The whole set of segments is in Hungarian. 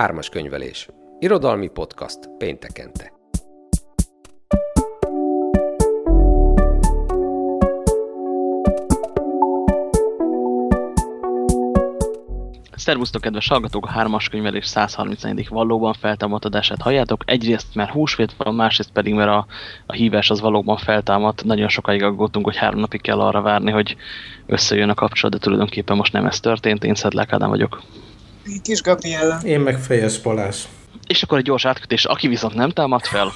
Ármas könyvelés. Irodalmi podcast péntekente. Szervusztok, kedves hallgatók! A hármas könyvelés 134. valóban feltámadt adását halljátok. Egyrészt, mert húsvét van, másrészt pedig, mert a, a hívás az valóban feltámadt. Nagyon sokáig aggódtunk, hogy három napig kell arra várni, hogy összejön a kapcsolat, de tulajdonképpen most nem ez történt. Én Szedlák Ádám vagyok. Kis Gabriella. Én meg Fejes Balázs. És akkor egy gyors átkötés, aki viszont nem támad fel.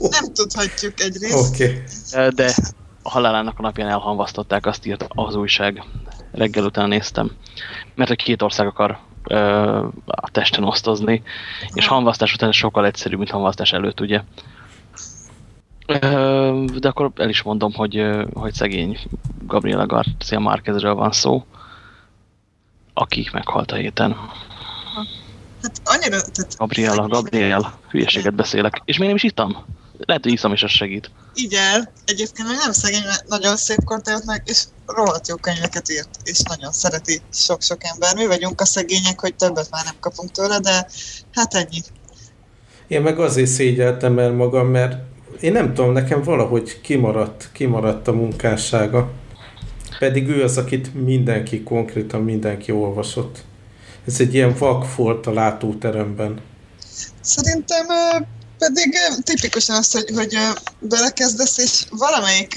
nem tudhatjuk egyrészt. Oké. Okay. De a halálának a napján elhanvasztották, azt írt az újság. Reggel után néztem. Mert hogy két ország akar ö, a testen osztozni, és hanvasztás után sokkal egyszerűbb, mint hanvasztás előtt, ugye. Ö, de akkor el is mondom, hogy, hogy szegény Gabriela Garcia Márquezről van szó, aki meghalt a héten. Hát annyira... Tehát Gabriela, Gabriela, hülyeséget beszélek. És még nem is ittam. Lehet, hogy iszom, és az segít. Így el. Egyébként meg nem szegény, mert nagyon szép meg, és rohadt jó könyveket írt, és nagyon szereti sok-sok ember. Mi vagyunk a szegények, hogy többet már nem kapunk tőle, de hát ennyi. Én meg azért szégyeltem el magam, mert én nem tudom, nekem valahogy kimaradt, kimaradt a munkássága. Pedig ő az, akit mindenki, konkrétan mindenki olvasott. Ez egy ilyen vakfolt a látóteremben. Szerintem pedig tipikusan az, hogy, hogy belekezdesz, és valamelyik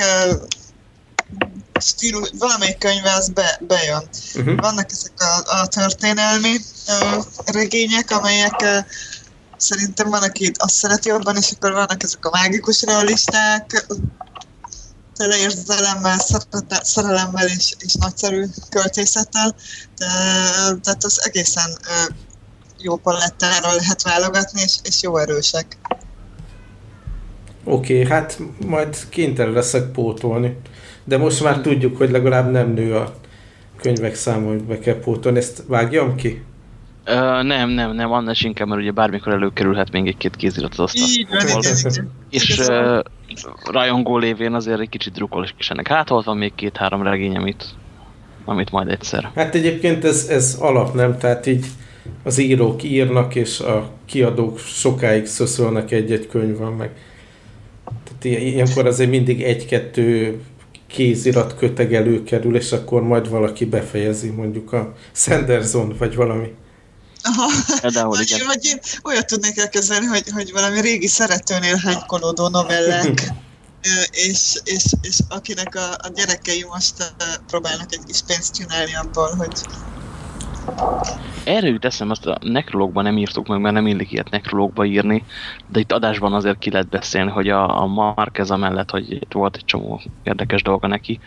stílus, valamelyik könyve az be, bejön. Uh-huh. Vannak ezek a, a történelmi uh, regények, amelyek uh, szerintem van, aki azt szereti jobban, és akkor vannak ezek a mágikus realisták, tele érzelemmel, szerelemmel és, és nagyszerű költészettel, de, tehát az egészen jó palettára lehet válogatni, és, és jó erősek. Oké, okay, hát majd kénytelen leszek pótolni. De most már tudjuk, hogy legalább nem nő a könyvek száma, hogy be kell pótolni. Ezt vágjam ki? Uh, nem, nem, nem, annál is inkább, mert ugye bármikor előkerülhet még egy-két kézirat az asztal. Így van, igen, És uh, rajongó lévén azért egy kicsit drukol is ennek. Hát hol van még két-három regény, amit, amit majd egyszer. Hát egyébként ez, ez alap, nem? Tehát így az írók írnak, és a kiadók sokáig szöszölnek egy-egy könyvvel meg. Tehát ilyenkor azért mindig egy-kettő kézirat köteg előkerül, és akkor majd valaki befejezi, mondjuk a Sanderson, vagy valami. Aha. vagy, igen. vagy én olyat tudnék elkezdeni, hogy, hogy valami régi szeretőnél hánykolódó novellák, és, és, és akinek a, a gyerekei most próbálnak egy kis pénzt csinálni abból, hogy Erről jut eszem, azt a nekrológban nem írtuk meg, mert nem illik ilyet nekrológba írni, de itt adásban azért ki lehet beszélni, hogy a, a Marquez mellett, hogy itt volt egy csomó érdekes dolga neki,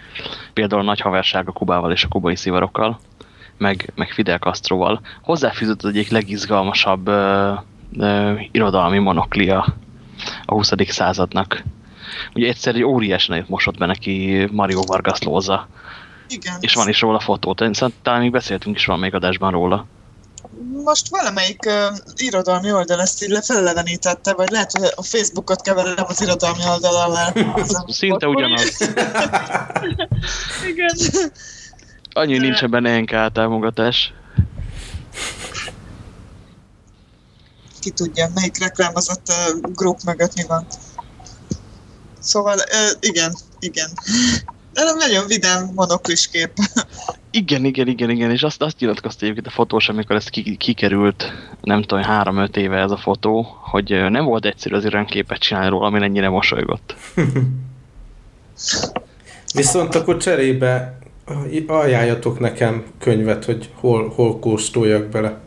például a nagy haverság a Kubával és a kubai szivarokkal, meg, meg Fidel Castroval. Hozzáfűzött az egyik legizgalmasabb ö, ö, irodalmi monoklia a 20. századnak. Ugye egyszer egy óriási nagyot mosott be neki Mario Vargas Lóza, igen. És van is róla. Szerintem talán még beszéltünk is van még adásban róla. Most valamelyik uh, irodalmi oldal ezt így felelevenítette, vagy lehet, hogy a Facebookot keverem az irodalmi oldalal. Szinte ugyanaz. Igen. Annyi nincs benne NK támogatás. Ki tudja, melyik reklámozott uh, grup mögött mi van. Szóval, uh, igen, igen. De nagyon vidám monoklis kép. Igen, igen, igen, igen, és azt, azt nyilatkozta egyébként a fotós, amikor ez kikerült, nem tudom, három-öt éve ez a fotó, hogy nem volt egyszerű az képet csinálni róla, ami ennyire mosolygott. Viszont akkor cserébe ajánljatok nekem könyvet, hogy hol, hol kóstoljak bele.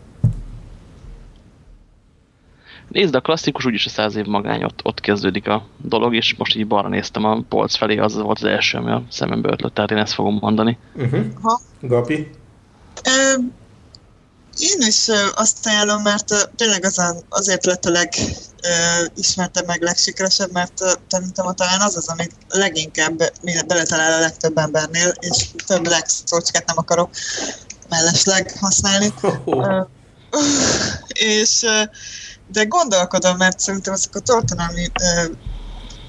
Nézd, a klasszikus úgyis a száz év magány, ott, ott kezdődik a dolog, és most így balra néztem a polc felé, az volt az első, ami a szemembe ötlött, tehát én ezt fogom mondani. Uh-huh. Gabi? Én is azt ajánlom, mert tényleg az azért lett a legismertebb, meg legsikeresebb, mert szerintem talán az az, amit leginkább beletalál a legtöbb embernél, és több legszócskát nem akarok mellesleg használni. Oh. és de gondolkodom, mert szerintem ezek a történelmi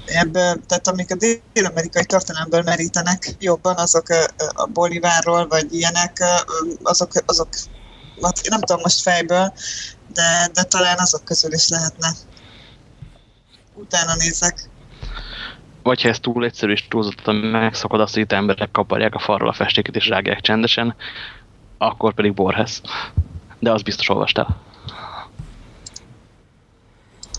ebből, tehát amik a dél-amerikai történelemből merítenek jobban, azok a Bolivárról, vagy ilyenek, azok, azok nem tudom most fejből, de, de talán azok közül is lehetne. Utána nézek. Vagy ha ez túl egyszerű és túlzottan megszakad azt, hogy itt emberek kaparják a falról a festéket és rágják csendesen, akkor pedig Borges. De az biztos olvastál.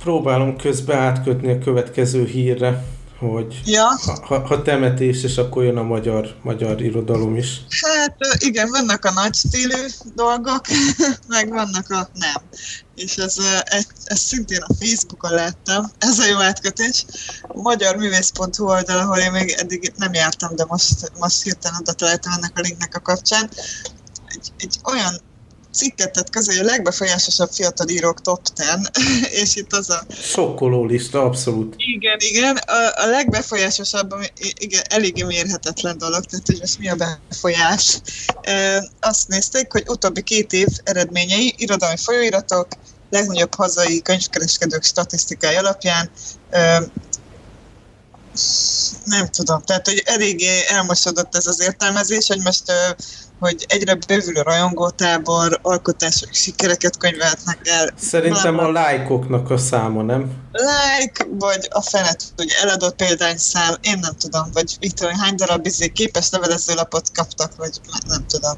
Próbálom közbe átkötni a következő hírre hogy ja. ha, ha temetés, és akkor jön a magyar, magyar irodalom is. Hát igen, vannak a nagy stílű dolgok, meg vannak a nem. És ez, ez, ez szintén a Facebookon láttam, ez a jó átkötés. A magyar művész.hu oldal, ahol én még eddig nem jártam, de most, most hirtelen oda találtam ennek a linknek a kapcsán. Egy, egy olyan cikket tett közé, a legbefolyásosabb fiatal írók top 10, és itt az a... Sokkoló lista, abszolút. Igen, igen, a, a legbefolyásosabb, igen, eléggé mérhetetlen dolog, tehát hogy most mi a befolyás. E, azt nézték, hogy utóbbi két év eredményei, irodalmi folyóiratok, legnagyobb hazai könyvkereskedők statisztikai alapján e, nem tudom, tehát hogy eléggé elmosodott ez az értelmezés, hogy most hogy egyre bővülő rajongótábor, alkotások sikereket könyvelhetnek el. Szerintem a lájkoknak a száma, nem? Like, vagy a fenet, hogy eladott példányszám, én nem tudom, vagy Viktor, hány darab izé képes levelezőlapot kaptak, vagy nem tudom.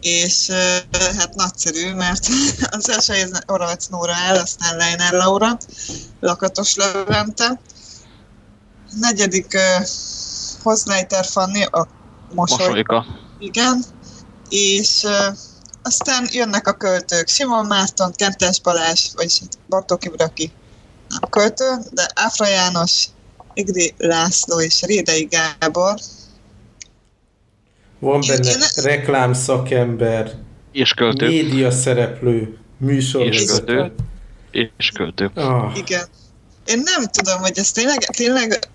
És hát nagyszerű, mert az első helyen Oravec Nóra el, aztán Leiner Laura, Lakatos Levente. Negyedik uh, Hozleiter Fanni, a mosolyka. mosolyka. Igen, és aztán jönnek a költők, Simon Márton, Kentes Balázs, vagyis Bartók Ibraki, nem költő, de Áfra János, Igri László és Rédei Gábor. Van benne én, reklám szakember, és költő, média szereplő, műsor és költő. És költő. Ah. Igen. Én nem tudom, hogy ez tényleg, tényleg...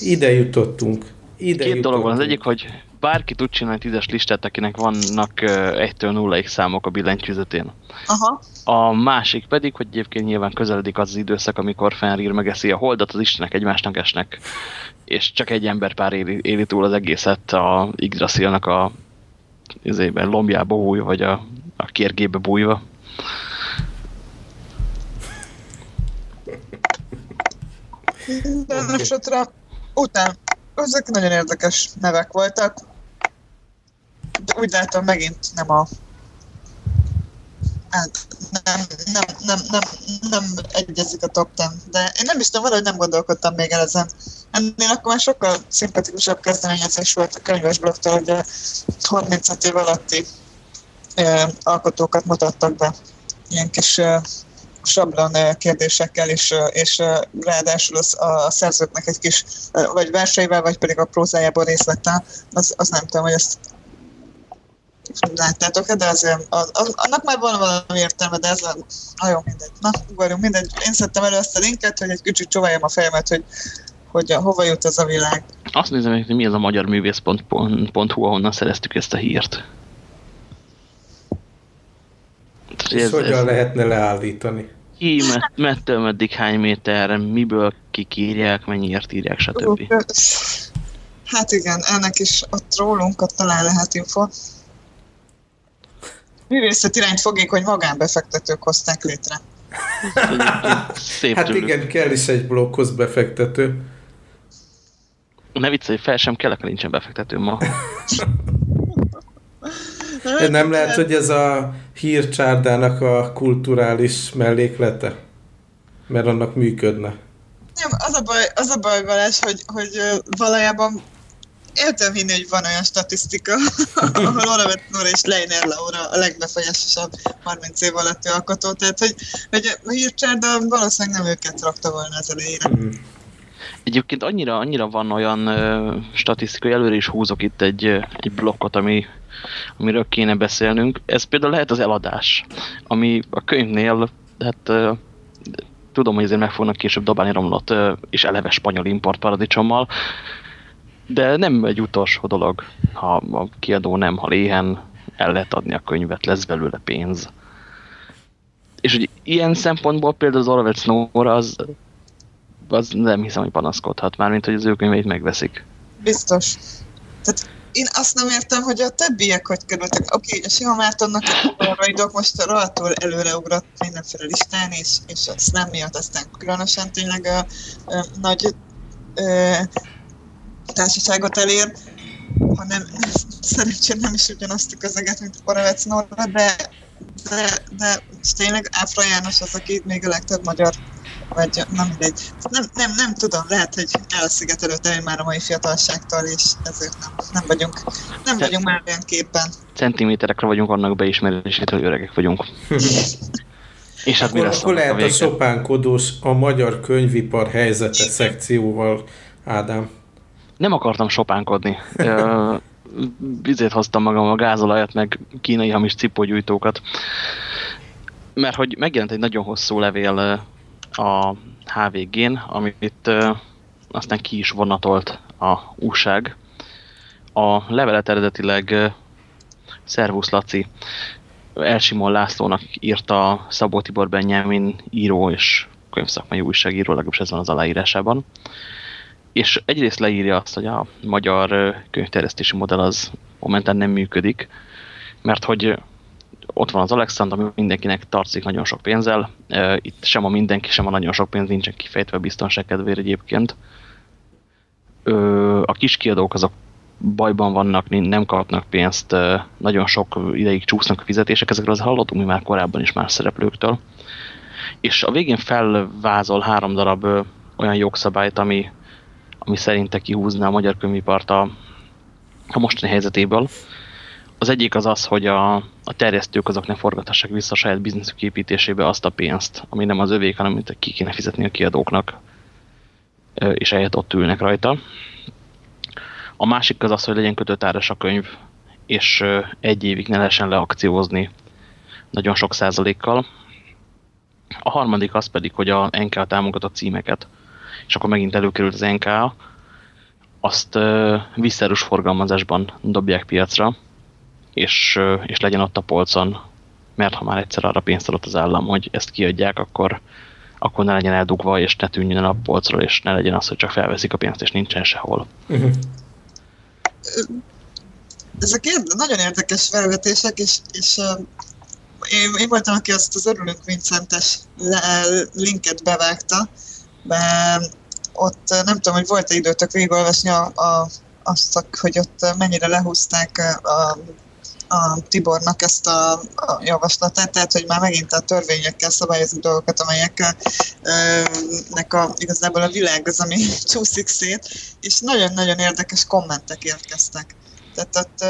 Ide jutottunk. Ide Két dolog van. Az egyik, hogy bárki tud csinálni tízes listát, akinek vannak 1-től 0 számok a billentyűzetén. Aha. A másik pedig, hogy egyébként nyilván közeledik az, az időszak, amikor Fenrir megeszi a holdat, az istenek egymásnak esnek, és csak egy ember pár éli, éli túl az egészet a Yggdrasilnak a izében, lombjába bújva, vagy a, a kérgébe bújva. Minden esetre után ezek nagyon érdekes nevek voltak. De úgy látom, megint nem a hát nem, nem, nem, nem, nem egyezik a top 10, de én nem is tudom, valahogy nem gondolkodtam még el ezen. Ennél akkor már sokkal szimpatikusabb kezdeményezés volt a könyvesbloktól, hogy a 35 év alatti e, alkotókat mutattak be. Ilyen kis e, sablon kérdésekkel, és, és ráadásul az, a szerzőknek egy kis, vagy verseivel, vagy pedig a prózájából részlettel, az, az nem tudom, hogy ezt láttátok-e, de azért az, az, annak már van valami értelme, de ez a, nagyon mindegy. Na, ugorjunk, mindegy. Én szedtem elő ezt a linket, hogy egy kicsit csóváljam a fejemet, hogy, hogy a, hova jut ez a világ. Azt nézem, hogy mi az a magyar művész.hu, ahonnan szereztük ezt a hírt. És ez, hogyan ez... lehetne leállítani? Ki, mettől meddig hány méter, miből kikírják, mennyiért írják, stb. Hát igen, ennek is ott rólunk, ott talán lehet info. Művészet irányt fogékony magánbefektetők hozták létre. Szép hát tőlük. igen, kell is egy blokkhoz befektető. Ne viccelj, fel sem kell, akkor nincsen befektető ma. De nem lehet, hogy ez a hírcsárdának a kulturális melléklete? Mert annak működne. Nem, az a baj, az a baj Balázs, hogy, hogy valójában értem hinni, hogy van olyan statisztika, ahol Oravett Nóra és Leiner Laura a legbefolyásosabb 30 év alatti alkotó, tehát hogy, hogy a hírcsárda valószínűleg nem őket rakta volna az elejére. Mm. Egyébként annyira, annyira van olyan ö, statisztikai, előre is húzok itt egy, egy blokkot, ami, amiről kéne beszélnünk. Ez például lehet az eladás, ami a könyvnél, hát tudom, hogy ezért meg fognak később dobálni romlott és eleve spanyol import paradicsommal, de nem egy utolsó dolog, ha a kiadó nem hal éhen, el lehet adni a könyvet, lesz belőle pénz. És hogy ilyen szempontból például az Orwell Snow az az nem hiszem, hogy panaszkodhat már, mint hogy az ő könyveit megveszik. Biztos. Tehát én azt nem értem, hogy a többiek hogy kerültek. Oké, okay, a Sima Mártonnak a polaroidok most rohadtul előreugrott mindenféle listán, és, és a nem miatt aztán különösen tényleg a, a nagy ö, társaságot elér, hanem szerencsére nem is ugyanazt a közeget, mint a Paravec Norra, de, de, de tényleg Áfra János az, aki még a legtöbb magyar vagy nem mindegy. Nem, nem, nem tudom, lehet, hogy elszigetelődtem már a mai fiatalságtól, és ezért nem, nem vagyunk, nem vagyunk már olyan képen. Centiméterekre vagyunk annak beismerését, hogy öregek vagyunk. és hát akkor, akkor lehet a, a sopánkodós a magyar könyvipar helyzete szekcióval, Ádám. Nem akartam sopánkodni. Vizét hoztam magam a gázolajat, meg kínai hamis cipógyújtókat. Mert hogy megjelent egy nagyon hosszú levél a HVG-n, amit aztán ki is vonatolt a újság. A levelet eredetileg Szervusz Laci Elsimon Lászlónak írta Szabó Tibor Benjamin író és könyvszakmai újságíró, legalábbis ez van az aláírásában. És egyrészt leírja azt, hogy a magyar könyvterjesztési modell az momentán nem működik, mert hogy ott van az Alexander, ami mindenkinek tartszik nagyon sok pénzzel. Itt sem a mindenki, sem a nagyon sok pénz nincsen kifejtve a biztonság kedvéért egyébként. A kis kiadók azok bajban vannak, nem kapnak pénzt, nagyon sok ideig csúsznak a fizetések, ezekről az hallottunk mi már korábban is más szereplőktől. És a végén felvázol három darab olyan jogszabályt, ami, ami szerinte kihúzná a magyar könyvipart a, a mostani helyzetéből. Az egyik az az, hogy a, a terjesztők azok ne forgathassák vissza a saját bizniszük építésébe azt a pénzt, ami nem az övék, hanem amit ki kéne fizetni a kiadóknak, és eljött ott ülnek rajta. A másik az az, hogy legyen kötőtáros a könyv, és egy évig ne lehessen leakciózni nagyon sok százalékkal. A harmadik az pedig, hogy a NK támogatott címeket, és akkor megint előkerült az NK, azt visszerus forgalmazásban dobják piacra, és, és legyen ott a polcon, mert ha már egyszer arra pénzt adott az állam, hogy ezt kiadják, akkor, akkor ne legyen eldugva, és ne tűnjön a polcról, és ne legyen az, hogy csak felveszik a pénzt, és nincsen sehol. Uh -huh. Ezek nagyon érdekes felvetések, és, és uh, én, én voltam, aki azt az Örülünk Vincentes linket bevágta, de ott nem tudom, hogy volt-e időtök végigolvasni a, a, azt, hogy ott mennyire lehúzták a a Tibornak ezt a, a javaslatát, tehát hogy már megint a törvényekkel szabályozni dolgokat, amelyeknek a, igazából a világ az, ami csúszik szét, és nagyon-nagyon érdekes kommentek érkeztek. Tehát ott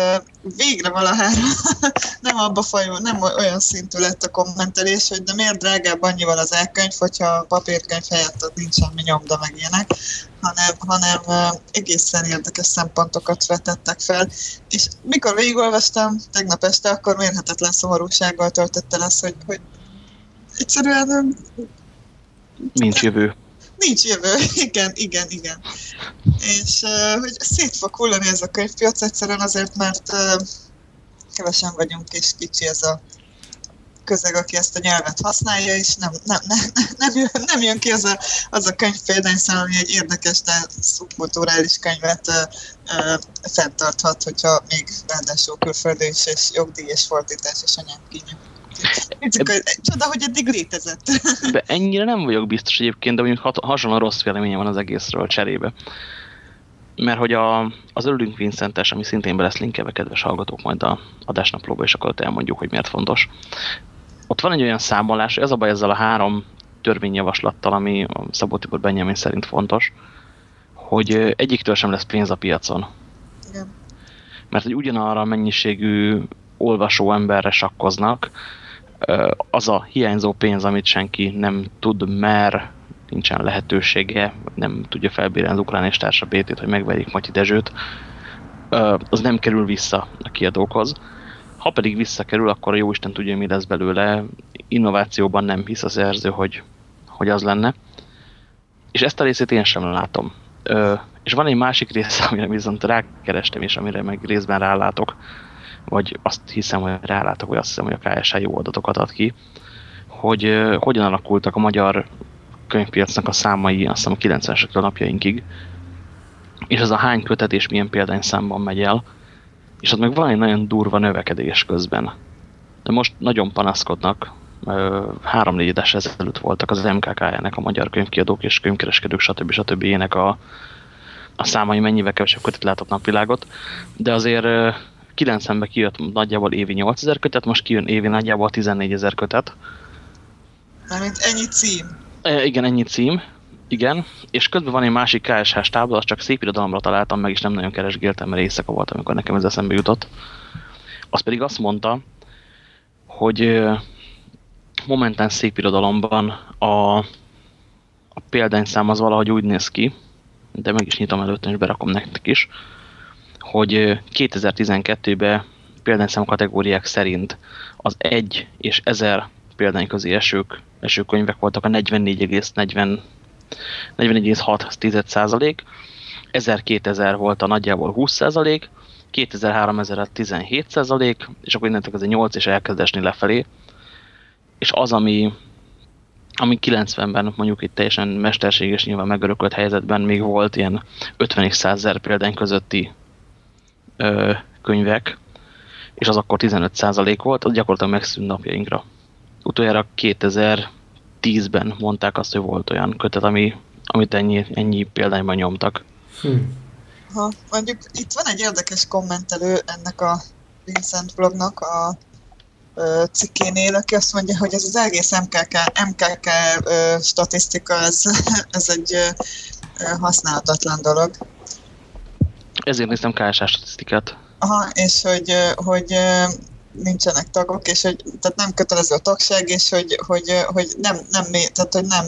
végre valahára nem abba fajul, nem olyan szintű lett a kommentelés, hogy de miért drágább annyival az elkönyv, hogyha a papírkönyv helyett ott nincs semmi nyomda meg ilyenek, hanem, hanem egészen érdekes szempontokat vetettek fel. És mikor végigolvastam tegnap este, akkor mérhetetlen szomorúsággal töltött el az, hogy, hogy egyszerűen... Nincs jövő. Nincs jövő, igen, igen, igen. És hogy szét fog hullani ez a könyvpiac egyszerűen azért, mert kevesen vagyunk, és kicsi ez a közeg, aki ezt a nyelvet használja, és nem, nem, nem, nem, jön, nem jön ki az a, az a könyv példányszám, ami egy érdekes, de szubkulturális könyvet uh, uh, fenntarthat, hogyha még ráadásul külföldi is, és jogdíj és fordítás és anyagkínja. Csoda, hogy eddig létezett. De ennyire nem vagyok biztos egyébként, de mondjuk hasonlóan rossz véleménye van az egészről cserébe. Mert hogy a, az Örülünk Vincentes, ami szintén be lesz linkelve, kedves hallgatók, majd a adásnaplóba, és akkor elmondjuk, hogy miért fontos. Ott van egy olyan számolás, ez a baj ezzel a három törvényjavaslattal, ami a Szabó Tibor Benjamin szerint fontos, hogy egyiktől sem lesz pénz a piacon. Igen. Mert hogy ugyanarra a mennyiségű olvasó emberre sakkoznak, az a hiányzó pénz, amit senki nem tud, mer, nincsen lehetősége, nem tudja felbírni az ukrán és társa BT-t, hogy megverjék Matyi Dezsőt, az nem kerül vissza a kiadókhoz. Ha pedig visszakerül, akkor a jóisten tudja, mi lesz belőle. Innovációban nem hisz a szerző, hogy, hogy az lenne. És ezt a részét én sem látom. És van egy másik része, amire viszont rákerestem, és amire meg részben rálátok, vagy azt hiszem, hogy rálátok, vagy azt hiszem, hogy a KSH jó adatokat ad ki, hogy hogyan alakultak a magyar könyvpiacnak a számai, azt hiszem a 90-es napjainkig, és ez a hány kötet és milyen példányszámban megy el, és ott meg van egy nagyon durva növekedés közben. De most nagyon panaszkodnak, három-négy éves ezelőtt voltak az MKK-nek a magyar könyvkiadók és könyvkereskedők, stb. stb. ének a, a számai mennyivel kevesebb kötet látott napvilágot, de azért 90-ben kijött nagyjából évi 8000 kötet, most kijön évi nagyjából 14 ezer kötet. Mármint ennyi cím. E, igen, ennyi cím. Igen, és közben van egy másik KSH tábla, azt csak szép irodalomra találtam meg, és nem nagyon keresgéltem, mert éjszaka volt, amikor nekem ez eszembe jutott. Az pedig azt mondta, hogy momentán szép irodalomban a, a példányszám az valahogy úgy néz ki, de meg is nyitom előtte, és berakom nektek is, hogy 2012-ben példányszám kategóriák szerint az 1 és 1000 példány közé esők, eső könyvek voltak a 44,40 44,6 százalék, 1000-2000 volt a nagyjából 20 százalék, 2003-1000 17 százalék, és akkor innentől ez 8 és elkezd esni lefelé. És az, ami, ami 90-ben mondjuk itt teljesen mesterséges nyilván megörökölt helyzetben még volt ilyen 50 és 100 ezer példány közötti ö, könyvek, és az akkor 15 százalék volt, az gyakorlatilag megszűnt napjainkra. Utoljára 2010-ben mondták azt, hogy volt olyan kötet, ami, amit ennyi, ennyi példányban nyomtak. Hm. Ha, mondjuk itt van egy érdekes kommentelő ennek a Vincent blognak a ö, cikkénél, aki azt mondja, hogy ez az egész MKK, MKK ö, statisztika, ez, ez egy ö, használhatatlan dolog. Ezért néztem KSA statisztikát. Aha, és hogy, hogy nincsenek tagok, és hogy tehát nem kötelező a tagság, és hogy, hogy, hogy nem, nem, tehát, hogy nem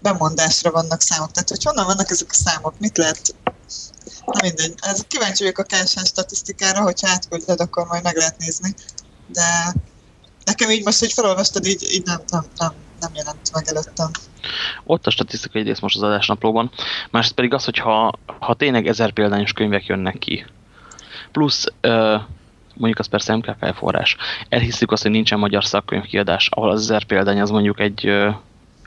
bemondásra vannak számok. Tehát, hogy honnan vannak ezek a számok, mit lehet Na mindegy, ez kíváncsi vagyok a KSH statisztikára, hogyha átküldted, akkor majd meg lehet nézni. De nekem így most, hogy felolvastad, így, így nem, nem, nem, nem jelent meg előttem. Ott a statisztikai rész most az adásnaplóban. Másrészt pedig az, hogy ha, ha tényleg ezer példányos könyvek jönnek ki, plusz uh, mondjuk az persze MKK forrás, elhiszük azt, hogy nincsen magyar szakkönyvkiadás, ahol az ezer példány az mondjuk egy,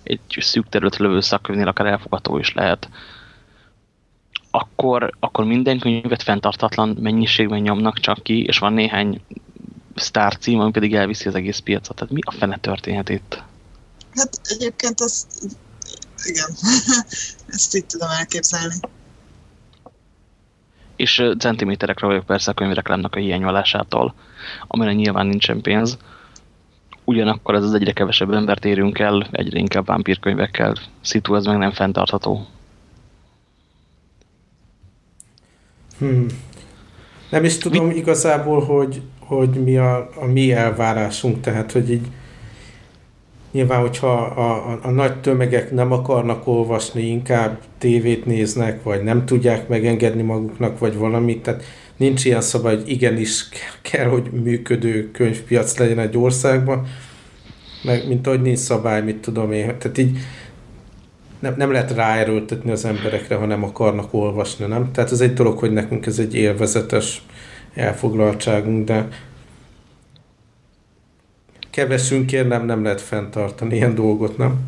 egy szűk terület lövő szakkönyvnél akár elfogadó is lehet, akkor, akkor minden könyvet fenntartatlan mennyiségben nyomnak csak ki, és van néhány sztár cím, ami pedig elviszi az egész piacot. Tehát mi a fene történhet itt? Hát egyébként ez, igen, ezt így tudom elképzelni. És centiméterekre vagyok persze a könyvreklámnak a hiányvalásától, amire nyilván nincsen pénz. Ugyanakkor ez az egyre kevesebb embert érünk el, egyre inkább vámpírkönyvekkel. Szitu, ez meg nem fenntartható. Hmm. Nem is tudom mi? igazából, hogy, hogy mi a, a mi elvárásunk, tehát hogy így nyilván, hogyha a, a, a nagy tömegek nem akarnak olvasni, inkább tévét néznek, vagy nem tudják megengedni maguknak, vagy valamit, tehát nincs ilyen szabály, hogy igenis kell, hogy működő könyvpiac legyen egy országban, meg mint ahogy nincs szabály, mit tudom én, tehát így nem, nem lehet ráerőltetni az emberekre, ha nem akarnak olvasni, nem? Tehát ez egy dolog, hogy nekünk ez egy élvezetes elfoglaltságunk, de kevesünkért nem, nem lehet fenntartani ilyen dolgot, nem?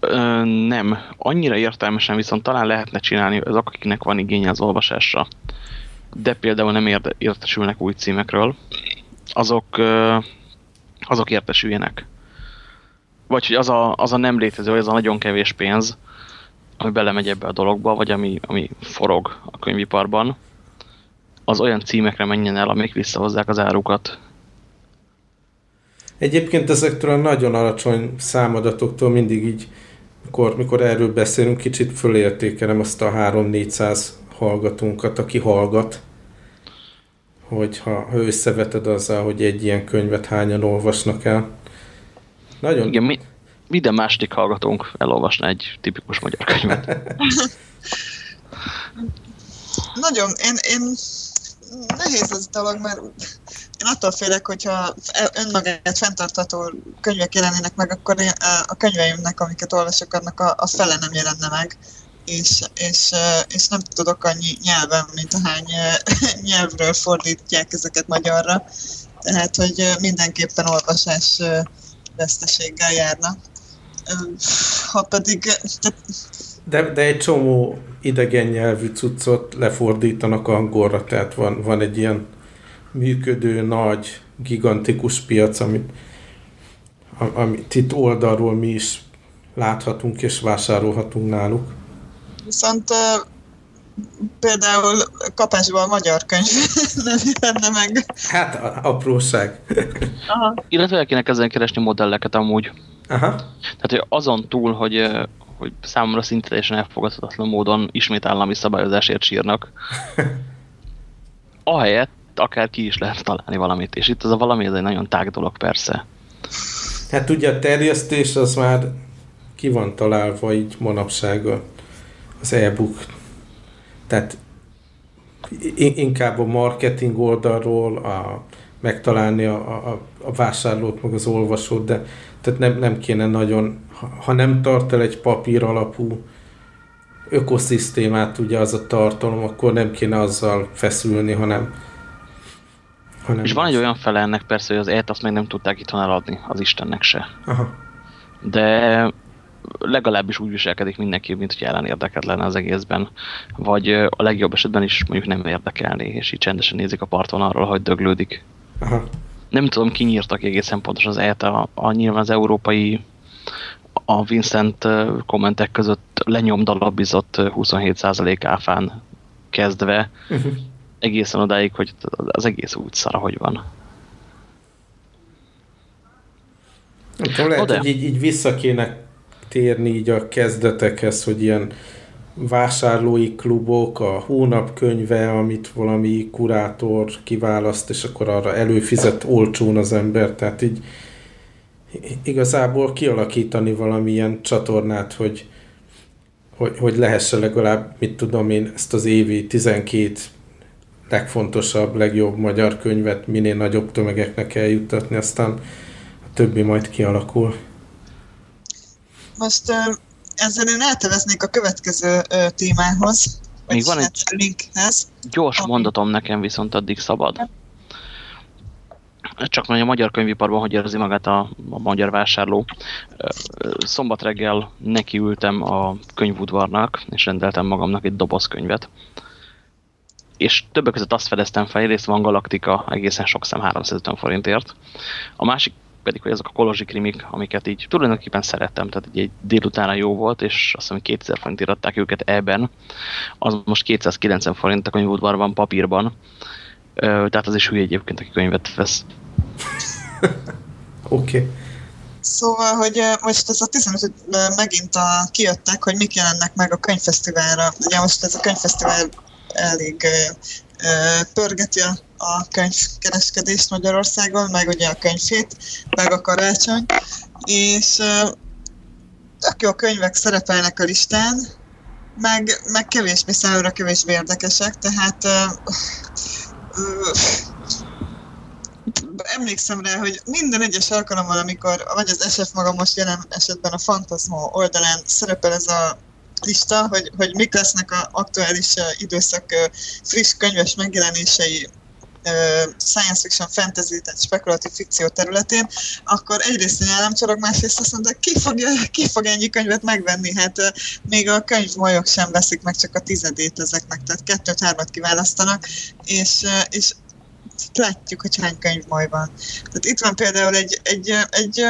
Ö, nem. Annyira értelmesen viszont talán lehetne csinálni azok, akiknek van igénye az olvasásra, de például nem érde, értesülnek új címekről, azok, ö, azok értesüljenek vagy hogy az a, az a nem létező, vagy az a nagyon kevés pénz, ami belemegy ebbe a dologba, vagy ami, ami forog a könyviparban, az olyan címekre menjen el, amik visszahozzák az árukat. Egyébként ezektől a nagyon alacsony számadatoktól mindig így, mikor, mikor erről beszélünk, kicsit fölértékelem azt a 3-400 hallgatónkat, aki hallgat, hogy ha, összeveted azzal, hogy egy ilyen könyvet hányan olvasnak el, nagyon. Igen, mi, minden második hallgatónk elolvasna egy tipikus magyar könyvet. Nagyon, én, én nehéz ez a dolog, mert én attól félek, hogyha önmagát fenntartató könyvek jelenének meg, akkor én, a könyveimnek, amiket olvasok, annak a, a fele nem jelenne meg, és, és, és nem tudok annyi nyelven, mint ahány nyelvről fordítják ezeket magyarra. Tehát, hogy mindenképpen olvasás veszteséggel járna. Ha pedig... De, de egy csomó idegen nyelvű cuccot lefordítanak angolra, tehát van, van egy ilyen működő, nagy, gigantikus piac, amit, amit itt oldalról mi is láthatunk és vásárolhatunk náluk. Viszont uh, például kapásban a magyar könyv nem jelenne meg. Hát apróság. Aha. Illetve el kéne kezdeni keresni modelleket amúgy. Aha. Tehát hogy azon túl, hogy, hogy számomra szinte teljesen elfogadhatatlan módon ismét állami szabályozásért sírnak, ahelyett akár ki is lehet találni valamit, és itt az a valami, ez egy nagyon tág dolog persze. Hát ugye a terjesztés az már ki van találva így manapság az e-book. Tehát inkább a marketing oldalról a, megtalálni a, a, a vásárlót, meg az olvasót, de tehát nem, nem kéne nagyon, ha nem tart el egy papír alapú ökoszisztémát, ugye az a tartalom, akkor nem kéne azzal feszülni, hanem, hanem És van egy olyan fele ennek persze, hogy az et azt meg nem tudták itthon eladni, az Istennek se. Aha. De legalábbis úgy viselkedik mindenki, mint hogy ellen érdekelt lenne az egészben. Vagy a legjobb esetben is mondjuk nem érdekelni, és így csendesen nézik a parton arról, hogy döglődik. Aha. Nem tudom, ki nyírtak egészen pontosan az ET, a, a, nyilván az európai a Vincent kommentek között lenyomdalabizott 27% áfán kezdve, uh -huh. Egészen odáig, hogy az egész úgy szar, hogy van. Nem tudom, lehet, hogy így, így vissza kéne térni így a kezdetekhez, hogy ilyen vásárlói klubok, a hónapkönyve, amit valami kurátor kiválaszt, és akkor arra előfizet olcsón az ember, tehát így igazából kialakítani valamilyen csatornát, hogy, hogy, hogy lehessen legalább, mit tudom én, ezt az évi 12 legfontosabb, legjobb magyar könyvet minél nagyobb tömegeknek eljuttatni, aztán a többi majd kialakul. Most ezzel én elteveznék a következő témához. Még van egy linkhez, gyors ami... mondatom nekem viszont addig szabad. Csak hogy a magyar könyviparban hogy érzi magát a, a magyar vásárló. Szombat reggel nekiültem a könyvudvarnak, és rendeltem magamnak egy doboz könyvet. És többek között azt fedeztem fel, egyrészt van Galaktika egészen sok szem 350 forintért. A másik pedig, hogy azok a kolozsi krimik, amiket így tulajdonképpen szerettem, tehát egy, egy délutána jó volt, és azt hiszem, 2000 forintért adták őket ebben, az most 290 forint a könyvudvarban, papírban, tehát az is hülye egyébként, aki könyvet vesz. Oké. Okay. Szóval, hogy most ez a 15 megint a, kijöttek, hogy mik jelennek meg a könyvfesztiválra. Ugye most ez a könyvfesztivál elég pörgeti a, a könyvkereskedést Magyarországon, meg ugye a könyvét, meg a karácsony, és tök jó könyvek szerepelnek a listán, meg, meg kevésbé számomra kevésbé érdekesek, tehát emlékszem rá, hogy minden egyes alkalommal, amikor, vagy az SF maga most jelen esetben a Fantasma oldalán szerepel ez a lista, hogy, hogy mik lesznek az aktuális időszak friss könyves megjelenései science fiction, fantasy, tehát spekulatív fikció területén, akkor egyrészt a csorog, másrészt azt mondta, ki fog, ki fog ennyi könyvet megvenni? Hát még a könyvmolyok sem veszik meg csak a tizedét ezeknek, tehát kettőt-hármat kiválasztanak, és, és látjuk, hogy hány könyvmoly van. Tehát itt van például egy, egy, egy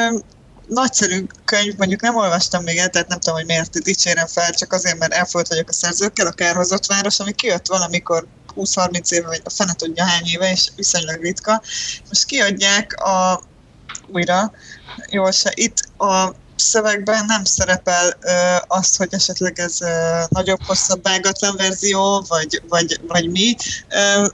nagyszerű könyv, mondjuk nem olvastam még el, tehát nem tudom, hogy miért dicsérem fel, csak azért, mert elfolyt vagyok a szerzőkkel, a Kárhozott város, ami kijött valamikor 20-30 éve, vagy a fene tudja hány éve, és viszonylag ritka. Most kiadják a újra, jól se, itt a szövegben nem szerepel ö, az, hogy esetleg ez ö, nagyobb, hosszabb, vágatlan verzió, vagy, vagy, vagy mi. Ö,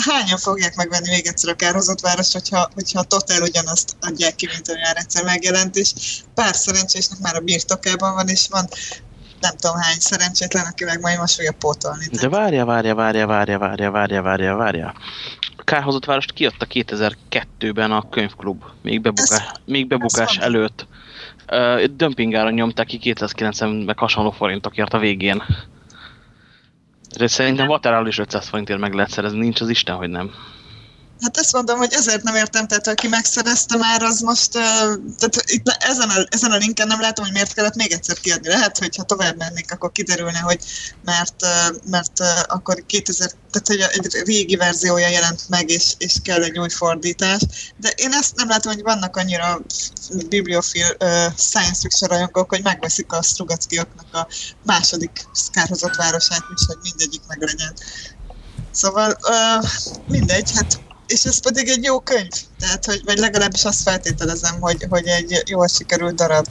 hányan fogják megvenni még egyszer a kárhozott város, hogyha, hogyha totál ugyanazt adják ki, mint olyan egyszer megjelent, és pár szerencsésnek már a birtokában van, és van nem tudom hány szerencsétlen, aki meg majd most fogja pótolni. De várja, várja, várja, várja, várja, várja, várja, várja. Kárhozott várost kiadta 2002-ben a könyvklub, még bebukás, még bebukás előtt. Uh, dömpingáron nyomták ki 290 meg hasonló forintokért a végén. De szerintem Waterall is 500 forintért meg lehet szerezni, nincs az Isten, hogy nem. Hát ezt mondom, hogy ezért nem értem, tehát aki megszerezte már, az most, tehát itt ezen a, ezen a linken nem látom, hogy miért kellett még egyszer kiadni. Lehet, hogy ha tovább mennék, akkor kiderülne, hogy mert, mert akkor 2000, tehát hogy egy régi verziója jelent meg, és, és kell egy új fordítás. De én ezt nem látom, hogy vannak annyira bibliofil science fiction rajongók, hogy megveszik a Strugackiaknak a második szkárhozott városát is, hogy mindegyik meg legyen. Szóval uh, mindegy, hát és ez pedig egy jó könyv, tehát, hogy, vagy legalábbis azt feltételezem, hogy, hogy egy jól sikerült darab.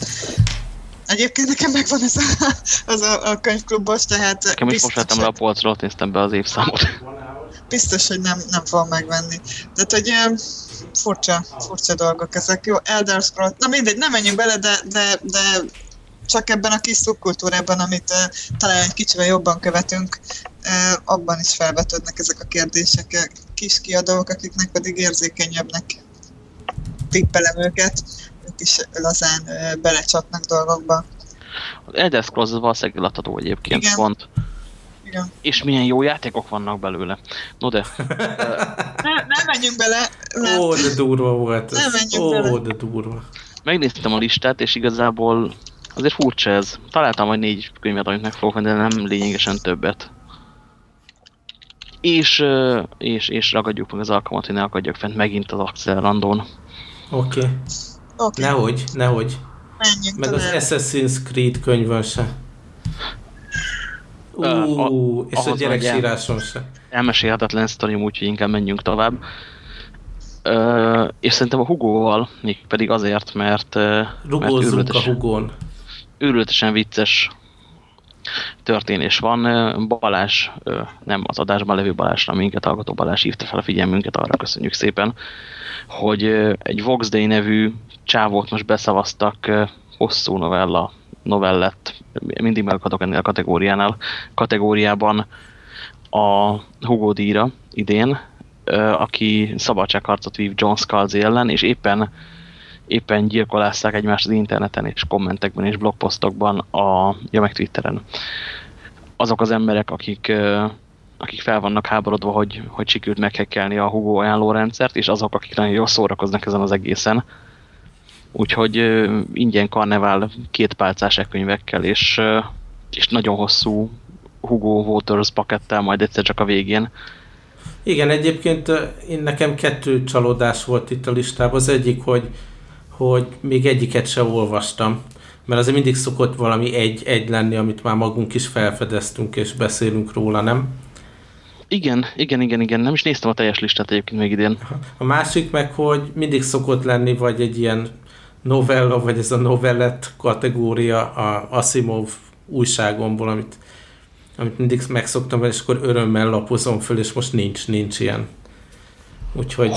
Egyébként nekem megvan ez a, az a, a könyvklubos, tehát... Nekem is most vettem le a polcról, néztem be az évszámot. Biztos, hogy nem, nem fogom megvenni. Tehát, hogy furcsa, furcsa dolgok ezek. Jó, Elder Scrolls, na mindegy, nem menjünk bele, de, de, de csak ebben a kis szubkultúrában, amit uh, talán egy kicsivel jobban követünk, uh, abban is felvetődnek ezek a kérdések. Kis kiadók, akiknek pedig érzékenyebbnek tippelem őket, ők is lazán belecsapnak dolgokba. Az Elder Scrolls az valószínűleg latadó egyébként Igen. pont. Igen. És milyen jó játékok vannak belőle. No de, Ne, nem menjünk bele, mert Ó, de durva volt Nem ez. menjünk Ó, bele. de durva. megnéztem a listát, és igazából azért furcsa ez. Találtam majd négy könyvet, amit meg fogok venni, de nem lényegesen többet. És, és, és ragadjuk meg az alkalmat, hogy ne akadjak fent megint az Axel Randon. Oké. Okay. oké, Nehogy, nehogy. menjünk Meg az. Assassin's Creed könyvön se. Ú, a- és a gyereksíráson se. elmesélhetetlen sztorim, úgyhogy inkább menjünk tovább. Ö, és szerintem a Hugóval, még pedig azért, mert, mert Rugózzunk a őrületesen, Hugón. őrületesen vicces történés van. Ö, nem az adásban levő Balázsra, minket hallgató Balázs hívta fel a figyelmünket, arra köszönjük szépen, hogy egy Vox Day nevű csávót most beszavaztak hosszú novella, novellett, mindig megakadok ennél a kategóriánál, kategóriában a Hugo díjra idén, aki szabadságharcot vív John Scalzi ellen, és éppen éppen gyilkolásszák egymást az interneten és kommentekben és blogposztokban, a, ja meg Twitteren. Azok az emberek, akik, akik fel vannak háborodva, hogy, hogy sikerült meghekkelni a Hugo ajánlórendszert, és azok, akik nagyon jól szórakoznak ezen az egészen. Úgyhogy ö, ingyen karnevál két pálcás e-könyvekkel, és, és nagyon hosszú Hugo Waters pakettel majd egyszer csak a végén. Igen, egyébként én nekem kettő csalódás volt itt a listában. Az egyik, hogy, hogy még egyiket se olvastam, mert azért mindig szokott valami egy-egy lenni, amit már magunk is felfedeztünk és beszélünk róla, nem? Igen, igen, igen, igen. Nem is néztem a teljes listát egyébként még idén. A másik meg, hogy mindig szokott lenni vagy egy ilyen novella, vagy ez a novellett kategória a Asimov újságomból, amit, amit mindig megszoktam, és akkor örömmel lapozom föl, és most nincs, nincs ilyen. Úgyhogy,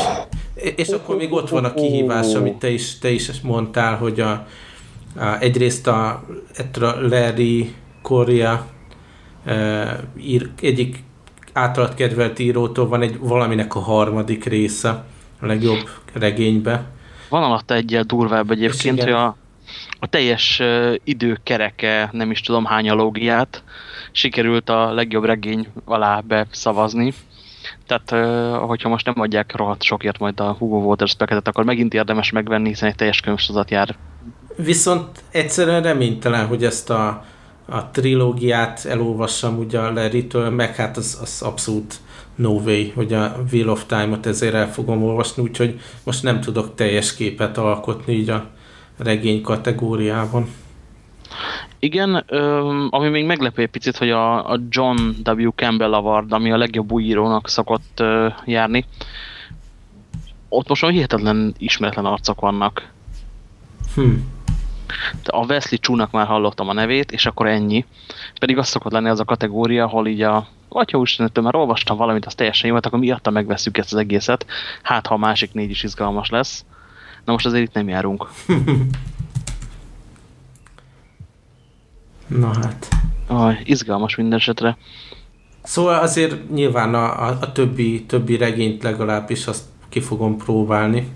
és akkor még ott van a kihívás, amit te is, te is mondtál, hogy a, a, egyrészt a, ettől a Larry Correa e, ír, egyik általad kedvelt írótól van egy valaminek a harmadik része a legjobb regénybe. Van alatta egyel durvább egyébként, hogy a, a teljes uh, időkereke, nem is tudom hány alógiát sikerült a legjobb regény alá beszavazni. Tehát, hogyha most nem adják rohadt sokért majd a Hugo Waters paketet, akkor megint érdemes megvenni, hiszen egy teljes könyvsorozat jár. Viszont egyszerűen reménytelen, hogy ezt a, a trilógiát elolvassam ugye a Larry-től, meg hát az, az abszolút no way, hogy a Wheel of Time-ot ezért el fogom olvasni, úgyhogy most nem tudok teljes képet alkotni így a regény kategóriában. Igen, öm, ami még meglepő egy picit, hogy a, a John W. Campbell Award, ami a legjobb új írónak szokott ö, járni, ott most olyan hihetetlen ismeretlen arcok vannak. Hm. A Wesley Chu-nak már hallottam a nevét, és akkor ennyi. Pedig az szokott lenni az a kategória, ahol így a Atya Úristentől már olvastam valamit, az teljesen jó, hát akkor miatta megveszük ezt az egészet. Hát, ha a másik négy is izgalmas lesz. Na most azért itt nem járunk. Na hát. Aj, izgalmas minden esetre. Szóval azért nyilván a, a, a többi, többi regényt legalábbis azt ki fogom próbálni.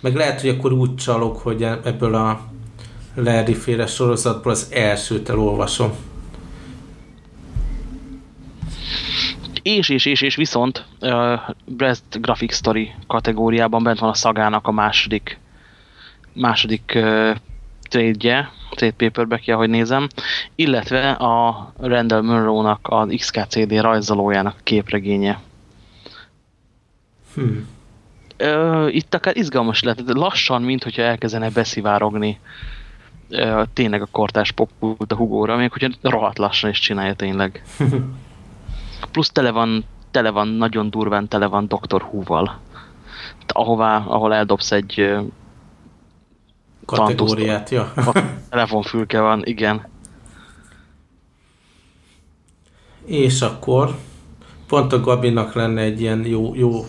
Meg lehet, hogy akkor úgy csalok, hogy e- ebből a Larry féle sorozatból az elsőt elolvasom. És, és, és, és viszont uh, Best Graphic Story kategóriában bent van a szagának a második második uh, trade-je, trade paperback hogy nézem, illetve a Randall Munro-nak az XKCD rajzolójának képregénye. Hmm. Uh, itt akár izgalmas lehet, lassan, mint hogyha elkezdene beszivárogni uh, tényleg a kortás popkult a hugóra, még hogyha rohadt lassan is csinálja tényleg. Plusz tele van, tele van, nagyon durván tele van Dr. Who-val. Ahová, ahol eldobsz egy kategóriát, ja. telefonfülke van, igen. És akkor pont a Gabinak lenne egy ilyen jó, jó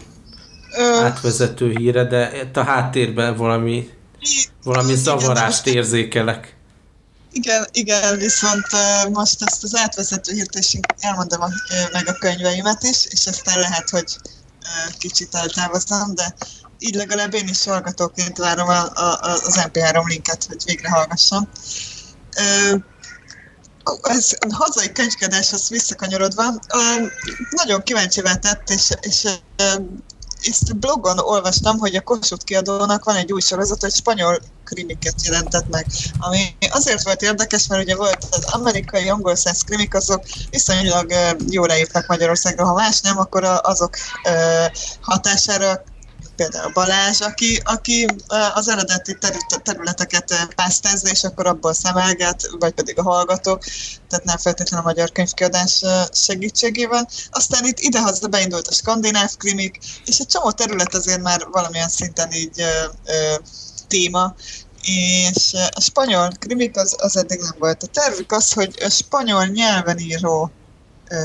átvezető híre, de a háttérben valami, valami zavarást érzékelek. Igen, igen, viszont most ezt az átvezető hírt, és elmondom a, meg a könyveimet is, és aztán lehet, hogy kicsit eltávozom, de így legalább én is hallgatóként várom a, a, az MP3 linket, hogy végre hallgassam. Ez a hazai könyvkedéshez visszakanyarodva, nagyon kíváncsi tett, és, és ezt blogon olvastam, hogy a Kossuth kiadónak van egy új sorozat, hogy spanyol krimiket jelentett meg, ami azért volt érdekes, mert ugye volt az amerikai, angol száz krimik, azok viszonylag jól írtak Magyarországra, ha más nem, akkor azok hatására például Balázs, aki, aki az eredeti területeket pásztázza, és akkor abból szemelget, vagy pedig a hallgatók, tehát nem feltétlenül a magyar könyvkiadás segítségével. Aztán itt idehaza beindult a skandináv krimik, és egy csomó terület azért már valamilyen szinten így ö, ö, téma, és a spanyol krimik az, az eddig nem volt. A tervük az, hogy a spanyol nyelven író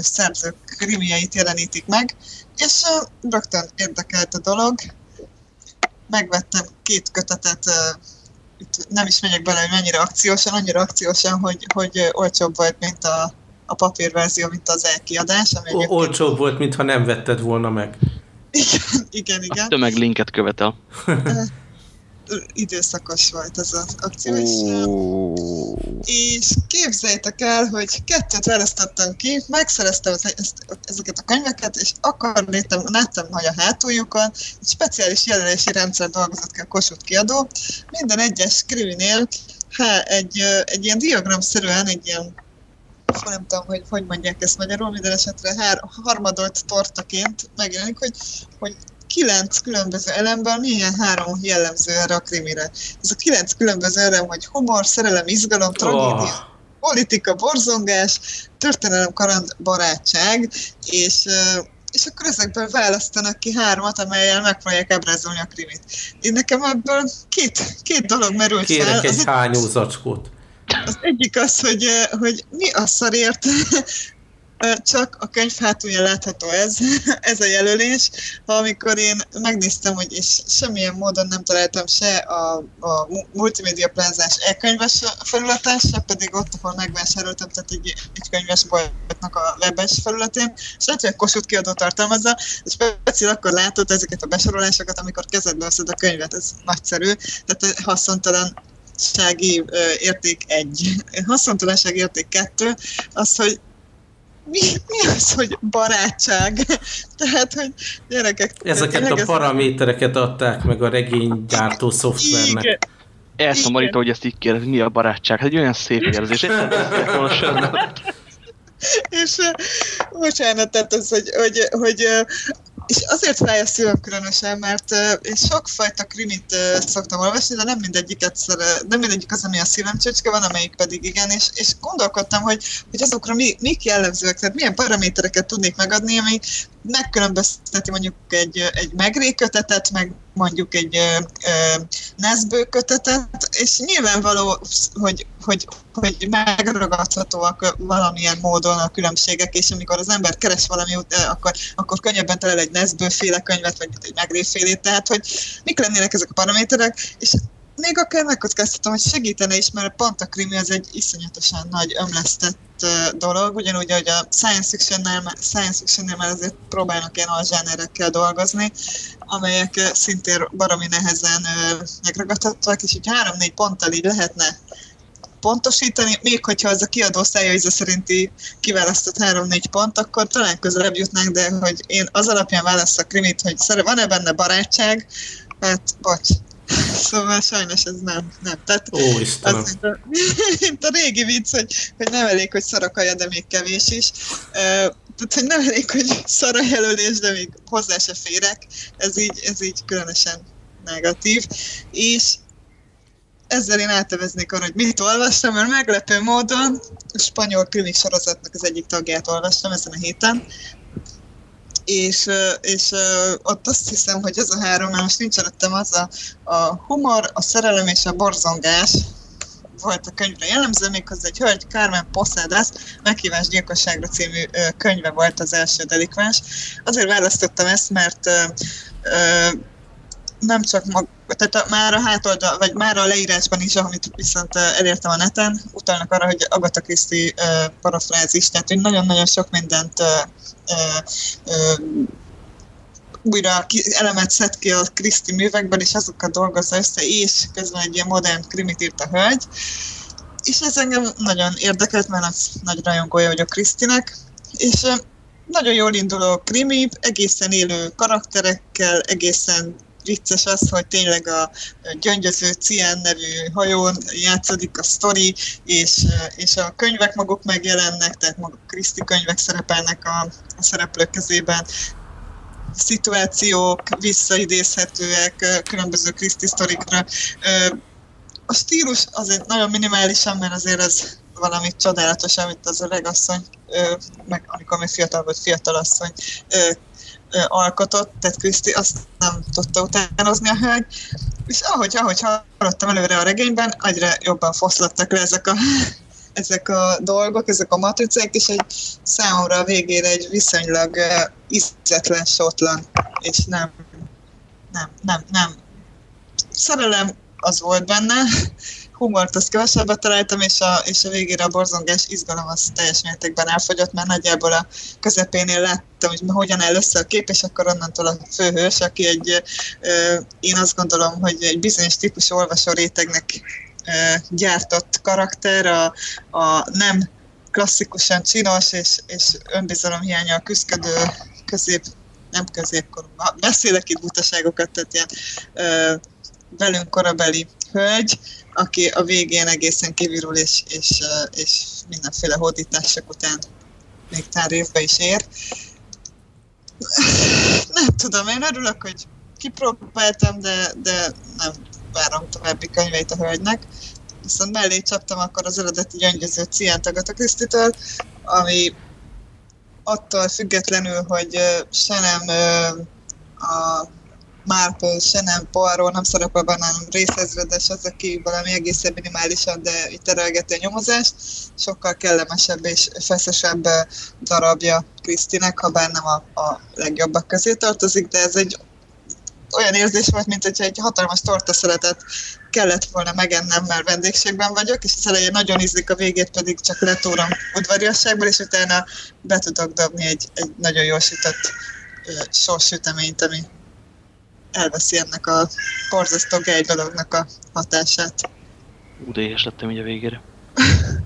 szerzők krimieit jelenítik meg, és rögtön érdekelt a dolog, megvettem két kötetet, itt nem is megyek bele, hogy mennyire akciósan, annyira akciósan, hogy, hogy olcsóbb volt, mint a, a papírverzió, mint az elkiadás. Ami olcsóbb volt, mintha nem vetted volna meg. Igen, igen, igen. A tömeglinket követel. időszakos volt ez az akció, és, és képzeljétek el, hogy kettőt választottam ki, megszereztem ezt, ezeket a könyveket, és akkor láttam, láttam, hogy a hátuljukon egy speciális jelölési rendszer dolgozott ki a Kossuth kiadó. Minden egyes kriminél hát egy, egy ilyen diagramszerűen, egy ilyen nem tudom, hogy hogy mondják ezt magyarul, minden esetre hár, harmadolt tortaként megjelenik, hogy, hogy kilenc különböző elemben milyen három jellemző erre a krimire. Ez a kilenc különböző elem, hogy humor, szerelem, izgalom, tragédia, oh. politika, borzongás, történelem, karant, barátság, és és akkor ezekből választanak ki hármat, amelyel megpróbálják ábrázolni a krimit. Én nekem ebből két, két dolog merült Kérek fel. Kérek egy hányó zacskót. Az egyik az, hogy, hogy mi a szarért csak a könyv hátulján látható ez, ez a jelölés. Amikor én megnéztem, hogy és semmilyen módon nem találtam se a, a multimédia plázás e-könyves felületet, se pedig ott, ahol megvásároltam, tehát egy, egy könyves boltnak a webes felületén, és lehet, hogy a Kossuth kiadó tartalmazza, és speciál akkor látod ezeket a besorolásokat, amikor kezedbe veszed a könyvet, ez nagyszerű, tehát haszontalan érték egy, haszontalanság érték kettő, az, hogy mi, mi az, hogy barátság? Tehát, hogy gyerekek... Ezeket a paramétereket adták meg a regénygyártó szoftvernek. Igen. Elszom Marita, hogy ezt így kérdez, mi a barátság? Hát egy olyan szép érzés. és bocsánat, tehát az, hogy, hogy, hogy és azért fáj a szívem különösen, mert én sokfajta krimit szoktam olvasni, de nem mindegyiket szere, nem mindegyik az, ami a szívem csöcske van, amelyik pedig igen, és, és gondolkodtam, hogy, hogy azokra mi, mik jellemzőek, tehát milyen paramétereket tudnék megadni, ami megkülönbözteti mondjuk egy, egy megrékötetet, meg mondjuk egy Nesbő kötetet, és nyilvánvaló, hogy, hogy, hogy megragadhatóak valamilyen módon a különbségek, és amikor az ember keres valami, akkor, akkor könnyebben talál egy Nesbő féle könyvet, vagy egy megréfélét, tehát hogy mik lennének ezek a paraméterek, és még akár megkockáztatom, hogy segítene is, mert pont a krimi az egy iszonyatosan nagy ömlesztett dolog, ugyanúgy, hogy a science fiction-nál, science fiction már azért próbálnak ilyen alzsánerekkel dolgozni, amelyek szintén baromi nehezen megragadhatóak, és így három-négy ponttal így lehetne pontosítani, még hogyha az a kiadó szájaiza szerinti kiválasztott 3-4 pont, akkor talán közelebb jutnánk, de hogy én az alapján választok krimit, hogy van-e benne barátság, hát bocs, Szóval sajnos ez nem. nem. Tehát Ó, Istenem. Az, mint, a, mint a régi vicc, hogy, hogy nem elég, hogy szarakaja, de még kevés is. Uh, tehát, hogy nem elég, hogy szar a jelölés, de még hozzá se férek. Ez így, ez így különösen negatív. És ezzel én áteveznék arra, hogy mit olvastam, mert meglepő módon a spanyol krimi sorozatnak az egyik tagját olvastam ezen a héten, és, és ott azt hiszem, hogy ez a három, mert most nincs előttem az a, a humor, a szerelem és a borzongás, volt a könyvre jellemző, méghozzá egy hölgy, Carmen Posadas, Meghívás gyilkosságra című könyve volt az első delikvens. Azért választottam ezt, mert nem csak mag, tehát a, már a hátoldal, vagy már a leírásban is, amit viszont elértem a neten, utalnak arra, hogy Agatha Christie uh, parafrázis, tehát hogy nagyon-nagyon sok mindent uh, uh, újra elemet szed ki a Kriszti művekben, és azokat dolgozza össze, és közben egy ilyen modern krimit írt a hölgy. És ez engem nagyon érdekelt, mert az nagy rajongója vagyok Krisztinek, és nagyon jól induló krimi, egészen élő karakterekkel, egészen vicces az, hogy tényleg a Gyöngyöző Cián nevű hajón játszódik a sztori, és, és a könyvek maguk megjelennek, tehát maguk Kriszti könyvek szerepelnek a, a szereplők kezében, szituációk visszaidézhetőek különböző Kriszti sztorikra. A stílus azért nagyon minimálisan, mert azért ez valami csodálatos, amit az öregasszony, meg amikor még fiatal volt fiatalasszony alkotott, tehát Kriszti azt nem tudta utánozni a hölgy, és ahogy, ahogy hallottam előre a regényben, egyre jobban foszlottak le ezek a, ezek a dolgok, ezek a matricák, és egy számomra a végére egy viszonylag uh, ízetlen, sótlan, és nem, nem, nem, nem. Szerelem az volt benne, humort azt kevesebbet találtam, és a, és a végére a borzongás izgalom az teljes mértékben elfogyott, mert nagyjából a közepénél láttam, hogy hogyan áll össze a kép, és akkor onnantól a főhős, aki egy, én azt gondolom, hogy egy bizonyos típusú olvasó rétegnek gyártott karakter, a, a nem klasszikusan csinos és, és önbizalom hiánya a küzdködő közép, nem középkorú, beszélek itt butaságokat, tehát ilyen ö, velünk korabeli hölgy, aki a végén egészen kivirul, és, és, és mindenféle hódítások után még tár évbe is ér. Nem tudom, én örülök, hogy kipróbáltam, de, de nem várom további könyveit a hölgynek. Viszont mellé csaptam akkor az eredeti gyöngyöző Cián Tagata Krisztitől, ami attól függetlenül, hogy se nem a Marple, se nem Poirot, nem szerepel benne, részezredes az, aki valami egészen minimálisan, de itt terelgeti a nyomozást. Sokkal kellemesebb és feszesebb darabja Krisztinek, ha bár nem a, a legjobbak közé tartozik, de ez egy olyan érzés volt, mint hogyha egy hatalmas tortaszeletet kellett volna megennem, mert vendégségben vagyok, és az elején nagyon ízlik, a végét pedig csak letórom udvariasságból, és utána be tudok dobni egy, egy nagyon jól sütött sorssüteményt, ami elveszi ennek a borzasztó gej dolognak a hatását. Ú, de éhes lettem így a végére.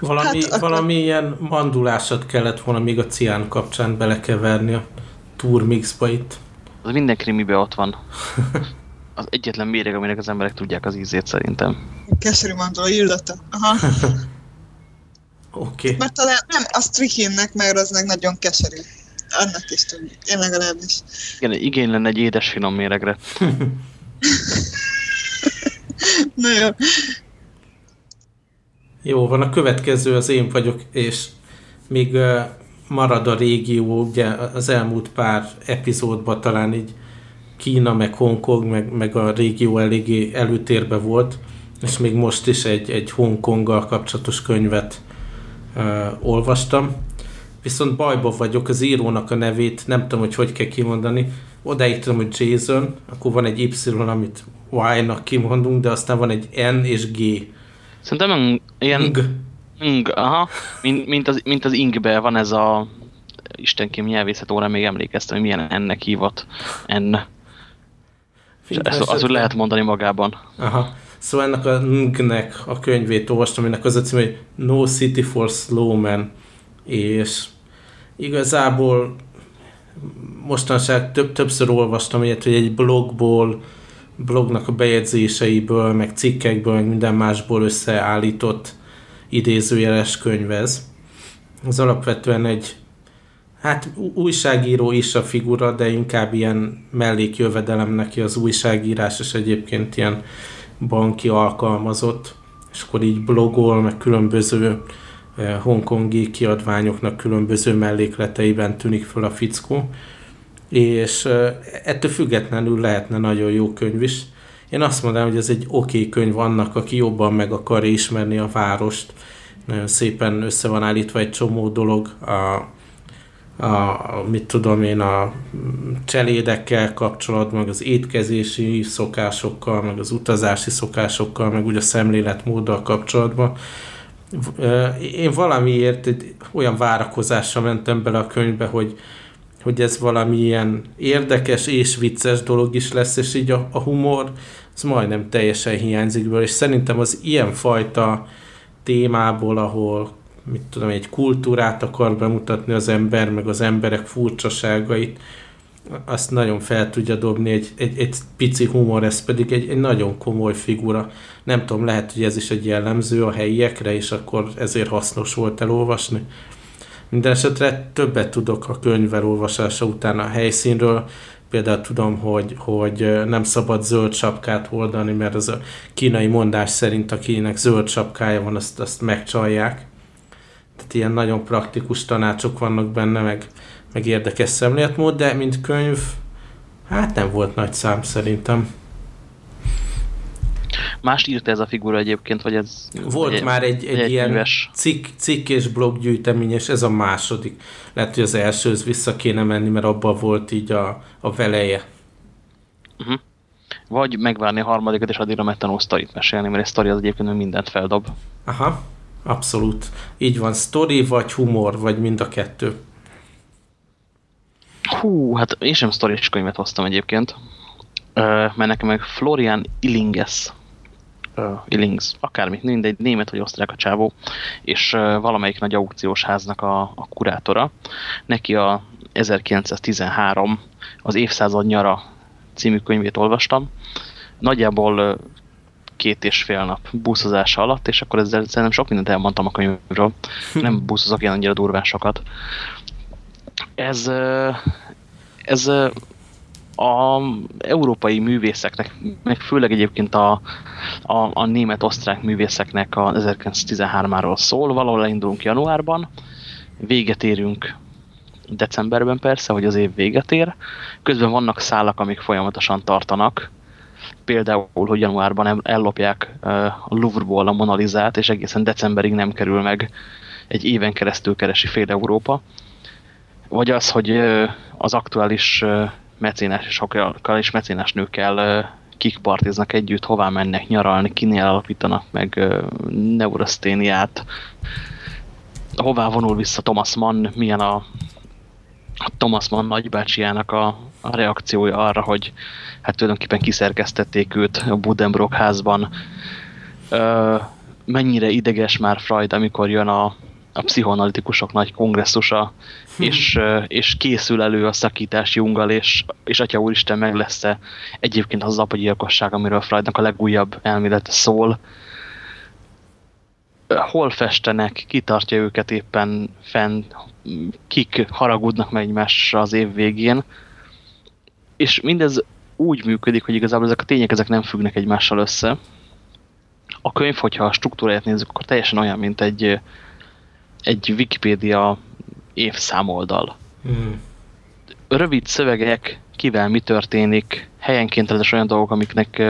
Valami, hát, valami ilyen mandulásat kellett volna még a cián kapcsán belekeverni a turmixba itt. Az minden krimibe ott van. Az egyetlen méreg, aminek az emberek tudják az ízét szerintem. Keserű mandula illata. Aha. Oké. Okay. Mert talán nem, a strikinnek, mert az meg nagyon keserű annak is tudjuk, én legalábbis. Igen, igény lenne egy édes finom méregre. Na jó. Jó, van, a következő az én vagyok, és még marad a régió, ugye az elmúlt pár epizódban talán így Kína, meg Hongkong, meg, meg a régió eléggé előtérbe volt, és még most is egy, egy Hongkonggal kapcsolatos könyvet uh, olvastam viszont bajba vagyok, az írónak a nevét nem tudom, hogy hogy kell kimondani. Odáig tudom, hogy Jason, akkor van egy Y, amit Y-nak kimondunk, de aztán van egy N és G. Szerintem ilyen... Ng. Ng, aha. Mint, mint, az, mint az ingbe van ez a istenkém nyelvészet óra, még emlékeztem, hogy milyen ennek hívott. N. Ezt, az, lehet mondani magában. Aha. Szóval ennek a Ng-nek a könyvét olvastam, aminek az a cím, hogy No City for Slow Man, és igazából mostanság több, többször olvastam ilyet, hogy egy blogból, blognak a bejegyzéseiből, meg cikkekből, meg minden másból összeállított idézőjeles könyvez. Az alapvetően egy hát újságíró is a figura, de inkább ilyen mellékjövedelem neki az újságírás, és egyébként ilyen banki alkalmazott, és akkor így blogol, meg különböző hongkongi kiadványoknak különböző mellékleteiben tűnik föl a fickó, és eh, ettől függetlenül lehetne nagyon jó könyv is. Én azt mondanám, hogy ez egy oké okay könyv annak, aki jobban meg akarja ismerni a várost. Nagyon szépen össze van állítva egy csomó dolog, a a, mit tudom én, a cselédekkel kapcsolatban, meg az étkezési szokásokkal, meg az utazási szokásokkal, meg úgy a szemléletmóddal kapcsolatban. Én valamiért olyan várakozással mentem bele a könyvbe, hogy, hogy ez valami ilyen érdekes és vicces dolog is lesz, és így a, a humor az majdnem teljesen hiányzik belőle, és szerintem az ilyen fajta témából, ahol mit tudom, egy kultúrát akar bemutatni az ember, meg az emberek furcsaságait, azt nagyon fel tudja dobni egy, egy, egy pici humor, ez pedig egy, egy nagyon komoly figura. Nem tudom, lehet, hogy ez is egy jellemző a helyiekre, és akkor ezért hasznos volt elolvasni. Minden esetre többet tudok a könyv elolvasása után a helyszínről, például tudom, hogy, hogy nem szabad zöld sapkát hordani, mert az a kínai mondás szerint, akinek zöld sapkája van, azt, azt megcsalják. Tehát ilyen nagyon praktikus tanácsok vannak benne, meg, meg érdekes szemléletmód, de mint könyv, hát nem volt nagy szám szerintem. Mást írta ez a figura egyébként, vagy ez... Volt egy, már egy, egy, egy ilyen cikk, cikk és blog gyűjtemény, és ez a második. Lehet, hogy az elsőhöz vissza kéne menni, mert abban volt így a, a veleje. Uh -huh. Vagy megvárni a harmadikat, és addigra metanó sztorit mesélni, mert egy sztori az egyébként mindent feldob. Aha. Abszolút. Így van, story vagy humor, vagy mind a kettő. Hú, hát én sem sztori könyvet hoztam egyébként, mert nekem meg Florian Illinges, Illings, akármi, mindegy, német vagy osztrák a csávó, és valamelyik nagy aukciós háznak a, a kurátora. Neki a 1913 az évszázad nyara című könyvét olvastam. Nagyjából két és fél nap buszozása alatt, és akkor ezzel szerintem sok mindent elmondtam a könyvről. Nem buszozok ilyen annyira durvásokat. Ez, ez a európai művészeknek, meg főleg egyébként a, a, a német-osztrák művészeknek a 1913-áról szól. Valahol indulunk januárban, véget érünk decemberben persze, hogy az év véget ér. Közben vannak szálak, amik folyamatosan tartanak, például, hogy januárban ellopják a Louvre-ból a Monalizát, és egészen decemberig nem kerül meg, egy éven keresztül keresi fél Európa. Vagy az, hogy az aktuális mecénásokkal és mecénás nőkkel kik partiznak együtt, hová mennek nyaralni, kinél alapítanak meg neuraszténiát, hová vonul vissza Thomas Mann, milyen a Thomas Mann nagybácsiának a, a reakciója arra, hogy hát tulajdonképpen kiszerkesztették őt a Budenbrock házban. Ö, mennyire ideges már Freud, amikor jön a, a pszichoanalitikusok nagy kongresszusa, hm. és, és készül elő a szakítás Junggal, és, és Atya Úristen meg lesz-e egyébként az apagyilkosság, amiről Freudnak a legújabb elmélete szól. Hol festenek, kitartja őket éppen fenn, kik haragudnak meg egymásra az év végén, és mindez úgy működik, hogy igazából ezek a tények ezek nem függnek egymással össze. A könyv, hogyha a struktúráját nézzük, akkor teljesen olyan, mint egy, egy Wikipédia évszámoldal. Hmm. Rövid szövegek, kivel mi történik, helyenként rendes olyan dolgok, amiknek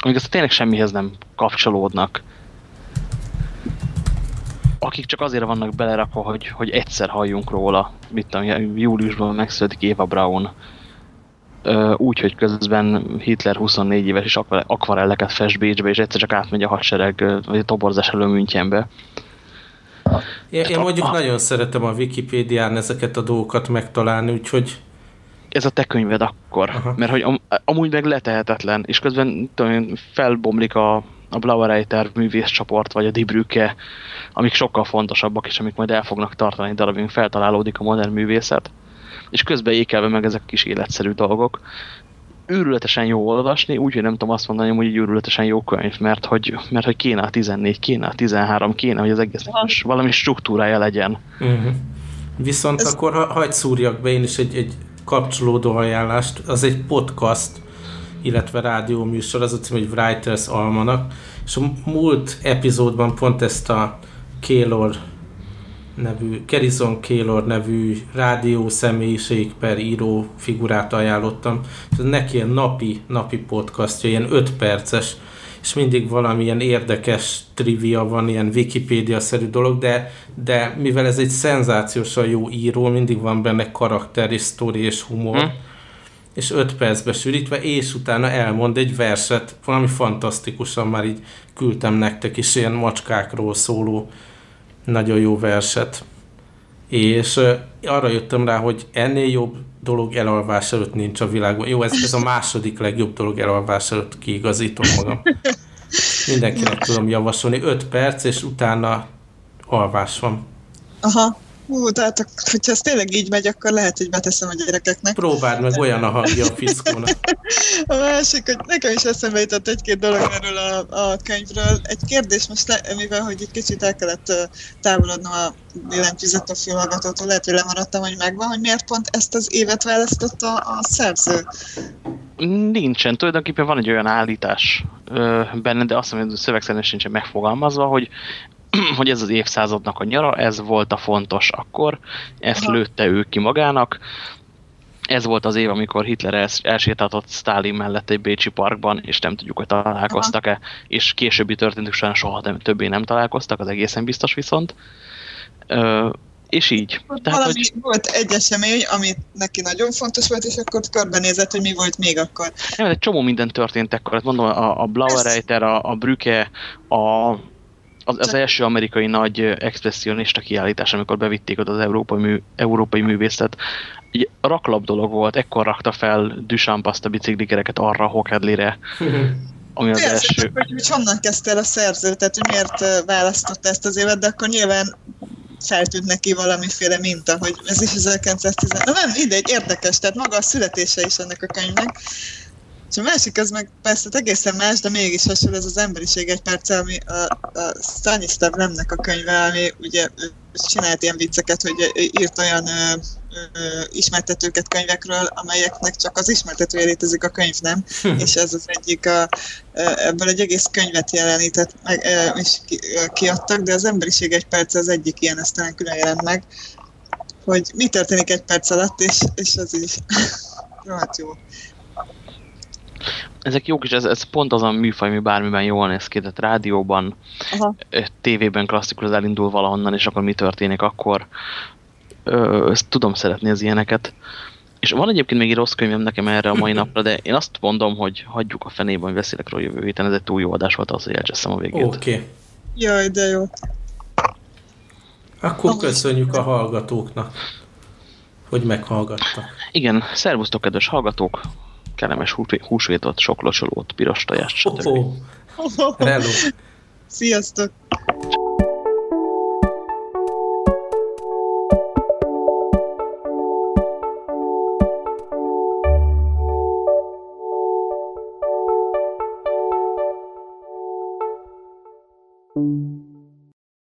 amik aztán tényleg semmihez nem kapcsolódnak. Akik csak azért vannak belerakva, hogy, hogy egyszer halljunk róla. Mit tudom, júliusban megszületik Eva Braun úgy, hogy közben Hitler 24 éves is akvarelleket fest Bécsbe, és egyszer csak átmegy a hadsereg, vagy a toborzás elő Münchenbe. Én, én mondjuk a, nagyon szeretem a Wikipédián ezeket a dolgokat megtalálni, úgyhogy ez a te könyved akkor. Aha. Mert hogy am, amúgy meg letehetetlen, és közben tudom, felbomlik a, a Blauereiter művészcsoport, vagy a Dibrücke, amik sokkal fontosabbak, és amik majd el fognak tartani darabig, feltalálódik a modern művészet. És közben ékelve meg ezek a kis életszerű dolgok őrületesen jó olvasni, úgyhogy nem tudom azt mondani, hogy egy őrületesen jó könyv, mert hogy, mert hogy kéne a 14, kéne a 13, kéne, hogy az egésznek is valami struktúrája legyen. Uh-huh. Viszont Ez... akkor ha, hagyd szúrjak be én is egy, egy kapcsolódó ajánlást, az egy podcast, illetve rádió műsor, az a cím, hogy Writers Almanak, és a múlt epizódban pont ezt a Kélor nevű, Kerison Kélor nevű rádió személyiség per író figurát ajánlottam. Ez neki ilyen napi, napi podcastja, ilyen 5 perces, és mindig valamilyen érdekes trivia van, ilyen Wikipédia-szerű dolog, de, de mivel ez egy szenzációsan jó író, mindig van benne karakter és sztori és humor, hm. és 5 percbe sűrítve, és utána elmond egy verset, valami fantasztikusan már így küldtem nektek is ilyen macskákról szóló nagyon jó verset. És arra jöttem rá, hogy ennél jobb dolog elalvás előtt nincs a világon. Jó, ez, ez a második legjobb dolog elalvás előtt kiigazítom magam. Mindenkinek tudom javasolni. 5 perc, és utána alvás van. Aha. Hú, tehát hogyha ez tényleg így megy, akkor lehet, hogy beteszem a gyerekeknek. Próbáld meg, olyan a hangja a fiszkónak. a másik, hogy nekem is eszembe jutott egy-két dolog erről a, a könyvről. Egy kérdés most, le, mivel hogy egy kicsit el kellett távolodnom a billentyűzet a fülhallgatótól, lehet, hogy lemaradtam, hogy megvan, hogy miért pont ezt az évet választotta a szerző. Nincsen. Tulajdonképpen van egy olyan állítás ö, benne, de azt mondom, hogy a szöveg szerint sincsen megfogalmazva, hogy hogy ez az évszázadnak a nyara, ez volt a fontos akkor, ezt lőtte ő ki magának, ez volt az év, amikor Hitler els elsétáltott Stalin mellett egy Bécsi parkban, és nem tudjuk, hogy találkoztak-e, és későbbi történetük során soha nem, többé nem találkoztak, az egészen biztos viszont. Ö, és így. Tehát, Valami hogy... volt egy esemény, ami neki nagyon fontos volt, és akkor körbenézett, hogy mi volt még akkor. Nem, egy csomó minden történt akkor. Hát mondom, a, a Blauereiter, a, a Brücke, a az, az első amerikai nagy expressionista kiállítás, amikor bevitték oda az európai, mű, európai művészet, egy raklap dolog volt, ekkor rakta fel Duchamp azt a biciklikereket arra a Hokedlire, ami az Persze, első. Hogy, hogy honnan kezdte el a szerző, tehát hogy miért választotta ezt az évet, de akkor nyilván feltűnt neki valamiféle minta, hogy ez is 1910. Na nem, egy érdekes, tehát maga a születése is ennek a könyvnek. És a másik az meg persze egészen más, de mégis hasonló ez az emberiség egy perc, ami a, a Stanislav Lemnek a könyve, ami ugye csinált ilyen vicceket, hogy írt olyan ö, ö, ismertetőket könyvekről, amelyeknek csak az ismertetője létezik, a könyv nem, és ez az egyik, a, ebből egy egész könyvet jelenített, meg, és ki, kiadtak, de az emberiség egy perc az egyik ilyen, aztán külön jelent meg, hogy mi történik egy perc alatt, és, és az is. Hát jó ezek jók, és ez, ez pont az a műfaj, ami bármiben jól néz ki, tehát rádióban, Aha. tévében klasszikus elindul valahonnan, és akkor mi történik akkor. Ö, ezt tudom szeretni az ilyeneket. És van egyébként még egy rossz könyvem nekem erre a mai napra, de én azt mondom, hogy hagyjuk a fenében, hogy beszélek róla jövő héten. Ez egy túl jó adás volt az, hogy elcseszem a végét. Oké. Okay. Jaj, de jó. Akkor köszönjük a hallgatóknak, hogy meghallgattak. Igen, szervusztok, kedves hallgatók! Kellemes húsvétot, sok locsolót, piros tojást, stb. Oh, oh. Sziasztok!